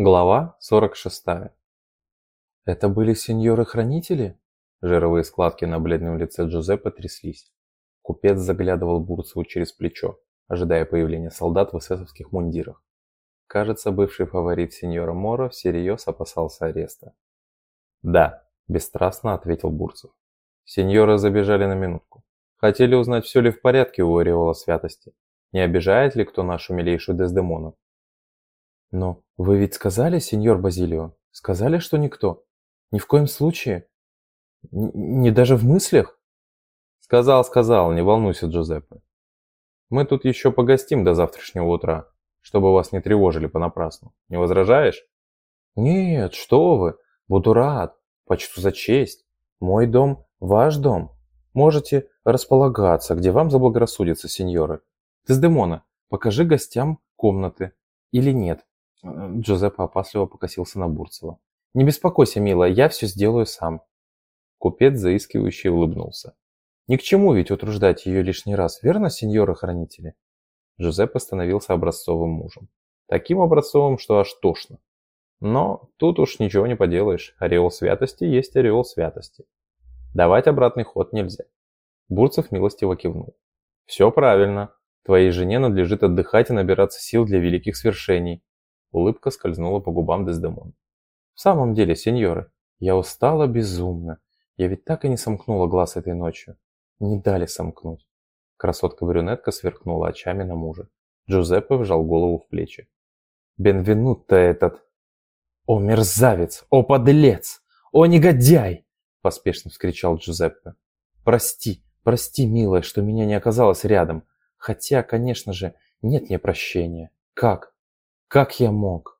Глава 46. Это были сеньоры-хранители? Жировые складки на бледном лице Джузеппе тряслись. Купец заглядывал Бурцеву через плечо, ожидая появления солдат в эсэсовских мундирах. Кажется, бывший фаворит сеньора Мора всерьез опасался ареста. «Да», – бесстрастно ответил Бурцев. Сеньоры забежали на минутку. Хотели узнать, все ли в порядке у Ореола Святости. Не обижает ли кто нашу милейшую Дездемону? Но вы ведь сказали, сеньор Базилио, сказали, что никто? Ни в коем случае? Н не даже в мыслях? Сказал, сказал, не волнуйся, Джузеппе. Мы тут еще погостим до завтрашнего утра, чтобы вас не тревожили понапрасну. Не возражаешь? Нет, что вы, буду рад, почту за честь. Мой дом – ваш дом. Можете располагаться, где вам заблагорассудится, сеньоры. Дездемона, покажи гостям комнаты. Или нет, Джузеппе опасливо покосился на Бурцева. «Не беспокойся, милая, я все сделаю сам». Купец заискивающе улыбнулся. «Ни к чему ведь утруждать ее лишний раз, верно, сеньоры-хранители?» Джузеппе становился образцовым мужем. Таким образцовым, что аж тошно. Но тут уж ничего не поделаешь. Ореол святости есть ореол святости. Давать обратный ход нельзя. Бурцев милостиво кивнул. «Все правильно. Твоей жене надлежит отдыхать и набираться сил для великих свершений. Улыбка скользнула по губам Дездемон. «В самом деле, сеньоры, я устала безумно. Я ведь так и не сомкнула глаз этой ночью. Не дали сомкнуть». Красотка-брюнетка сверкнула очами на мужа. Джузеппе вжал голову в плечи. «Бенвенут-то этот!» «О, мерзавец! О, подлец! О, негодяй!» Поспешно вскричал Джузеппе. «Прости, прости, милая, что меня не оказалось рядом. Хотя, конечно же, нет мне прощения. Как? Как я мог?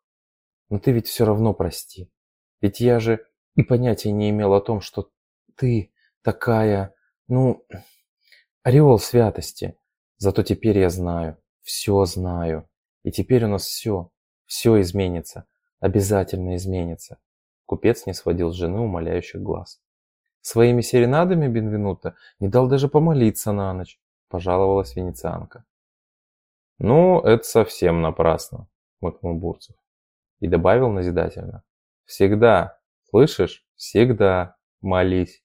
Но ты ведь все равно прости. Ведь я же и понятия не имел о том, что ты такая, ну, ореол святости. Зато теперь я знаю, все знаю. И теперь у нас все, все изменится. Обязательно изменится. Купец не сводил с жены умоляющих глаз. Своими серенадами Бенвенуто не дал даже помолиться на ночь, пожаловалась венецианка. Ну, это совсем напрасно Бурцев. И добавил назидательно. Всегда, слышишь, всегда молись.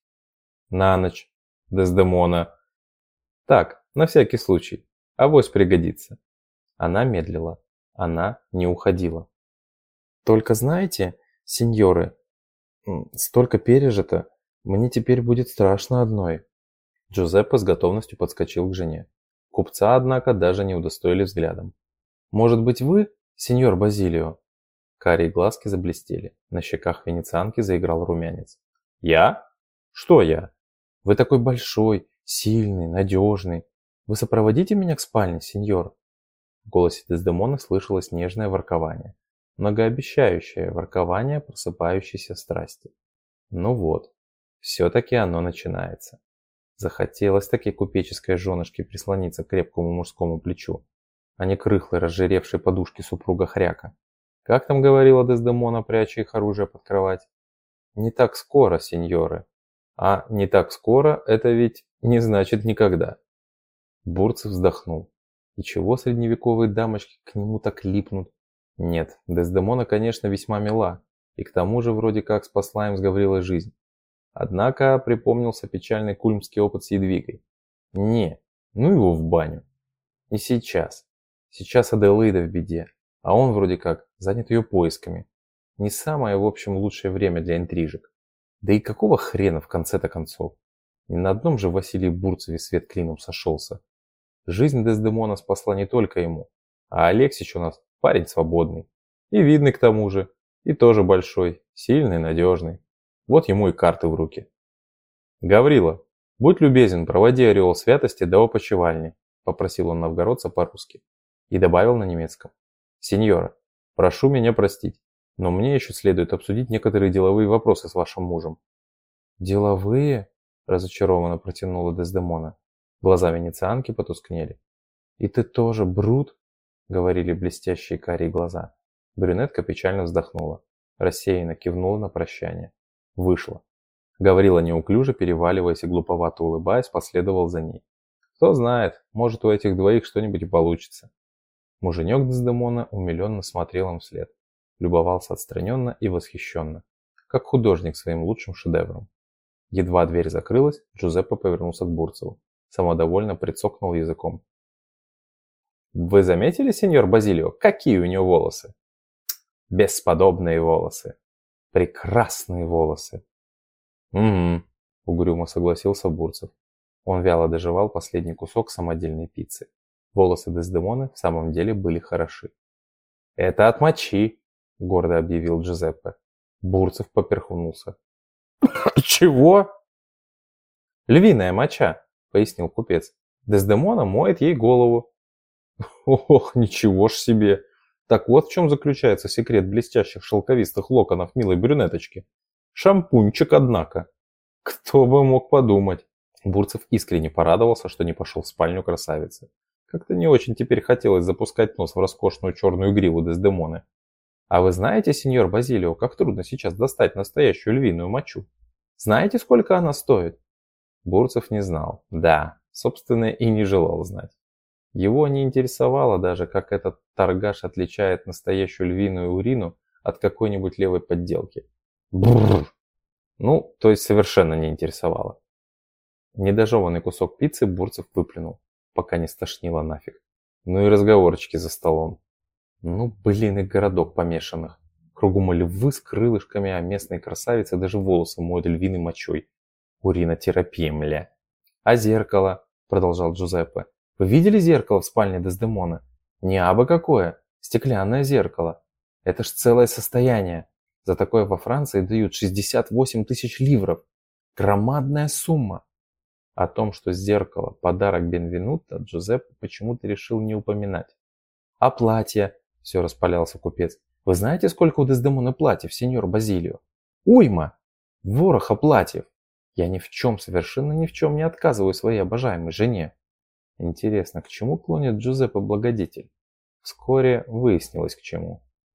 На ночь, Дездемона. Так, на всякий случай, авось пригодится. Она медлила, она не уходила. Только знаете, сеньоры, столько пережито, мне теперь будет страшно одной. Джузеппе с готовностью подскочил к жене. Купца, однако, даже не удостоили взглядом. «Может быть, вы, «Сеньор Базилио!» Карие глазки заблестели. На щеках венецианки заиграл румянец. «Я? Что я?» «Вы такой большой, сильный, надежный. Вы сопроводите меня к спальне, сеньор?» В голосе Дездемона слышалось нежное воркование. Многообещающее воркование просыпающейся страсти. Ну вот, все-таки оно начинается. Захотелось таки купеческой женушке прислониться к крепкому мужскому плечу а не к рыхлой разжиревшей подушке супруга Хряка. Как там говорила Дездемона, пряча их оружие под кровать? Не так скоро, сеньоры. А не так скоро – это ведь не значит никогда. Бурцев вздохнул. И чего средневековые дамочки к нему так липнут? Нет, Дездемона, конечно, весьма мила, и к тому же вроде как спасла им с Гаврилой жизнь. Однако припомнился печальный кульмский опыт с Едвигой. Не, ну его в баню. Не сейчас. Сейчас Аделаида в беде, а он вроде как занят ее поисками. Не самое, в общем, лучшее время для интрижек. Да и какого хрена в конце-то концов? Не на одном же Василии Бурцеве свет клином сошелся. Жизнь Дездемона спасла не только ему, а Алексич у нас парень свободный. И видный к тому же, и тоже большой, сильный, надежный. Вот ему и карты в руки. Гаврила, будь любезен, проводи ореол святости до опочивальни, попросил он новгородца по-русски и добавил на немецком. «Сеньора, прошу меня простить, но мне еще следует обсудить некоторые деловые вопросы с вашим мужем». «Деловые?» – разочарованно протянула Дездемона. Глаза венецианки потускнели. «И ты тоже брут?» – говорили блестящие карие глаза. Брюнетка печально вздохнула, рассеянно кивнула на прощание. Вышла. Гаврила неуклюже, переваливаясь и глуповато улыбаясь, последовал за ней. Кто знает, может у этих двоих что-нибудь получится. Муженек Дездемона умиленно смотрел им вслед. любовался отстраненно и восхищенно, как художник своим лучшим шедевром. Едва дверь закрылась, Джузеппе повернулся к Бурцеву, самодовольно прицокнул языком. «Вы заметили, сеньор Базилио, какие у него волосы?» «Бесподобные волосы! Прекрасные волосы!» «Угу», — угрюмо согласился Бурцев. Он вяло доживал последний кусок самодельной пиццы. Волосы Дездемоны в самом деле были хороши. «Это от мочи», — гордо объявил Джузеппе. Бурцев поперхнулся. «Чего?» «Львиная моча», — пояснил купец. «Дездемона моет ей голову». «Ох, ничего ж себе! Так вот в чем заключается секрет блестящих шелковистых локонов милой брюнеточки. Шампунчик, однако. Кто бы мог подумать?» Бурцев искренне порадовался, что не пошел в спальню красавицы. Как-то не очень теперь хотелось запускать нос в роскошную черную гриву Дездемоны. А вы знаете, сеньор Базилио, как трудно сейчас достать настоящую львиную мочу? Знаете, сколько она стоит? Бурцев не знал. Да, собственно, и не желал знать. Его не интересовало даже, как этот торгаш отличает настоящую львиную урину от какой-нибудь левой подделки. Бррр. Ну, то есть совершенно не интересовало. Недожеванный кусок пиццы Бурцев выплюнул пока не стошнило нафиг. Ну и разговорчики за столом. Ну, блин, и городок помешанных. Кругом львы с крылышками, а местные красавицы даже волосы моют львиной мочой. Уринотерапия, мля. А зеркало, продолжал Джузеппе. Вы видели зеркало в спальне Дездемона? Не абы какое, стеклянное зеркало. Это ж целое состояние. За такое во Франции дают 68 тысяч ливров. Громадная сумма. О том, что зеркало – подарок Бенвенута, Джузеппе почему-то решил не упоминать. «А платье?» – все распалялся купец. «Вы знаете, сколько у Дездемона платьев, сеньор Базилио? Уйма! Вороха платьев! Я ни в чем, совершенно ни в чем не отказываю своей обожаемой жене». Интересно, к чему клонит Джузеппе Благодетель? Вскоре выяснилось к чему.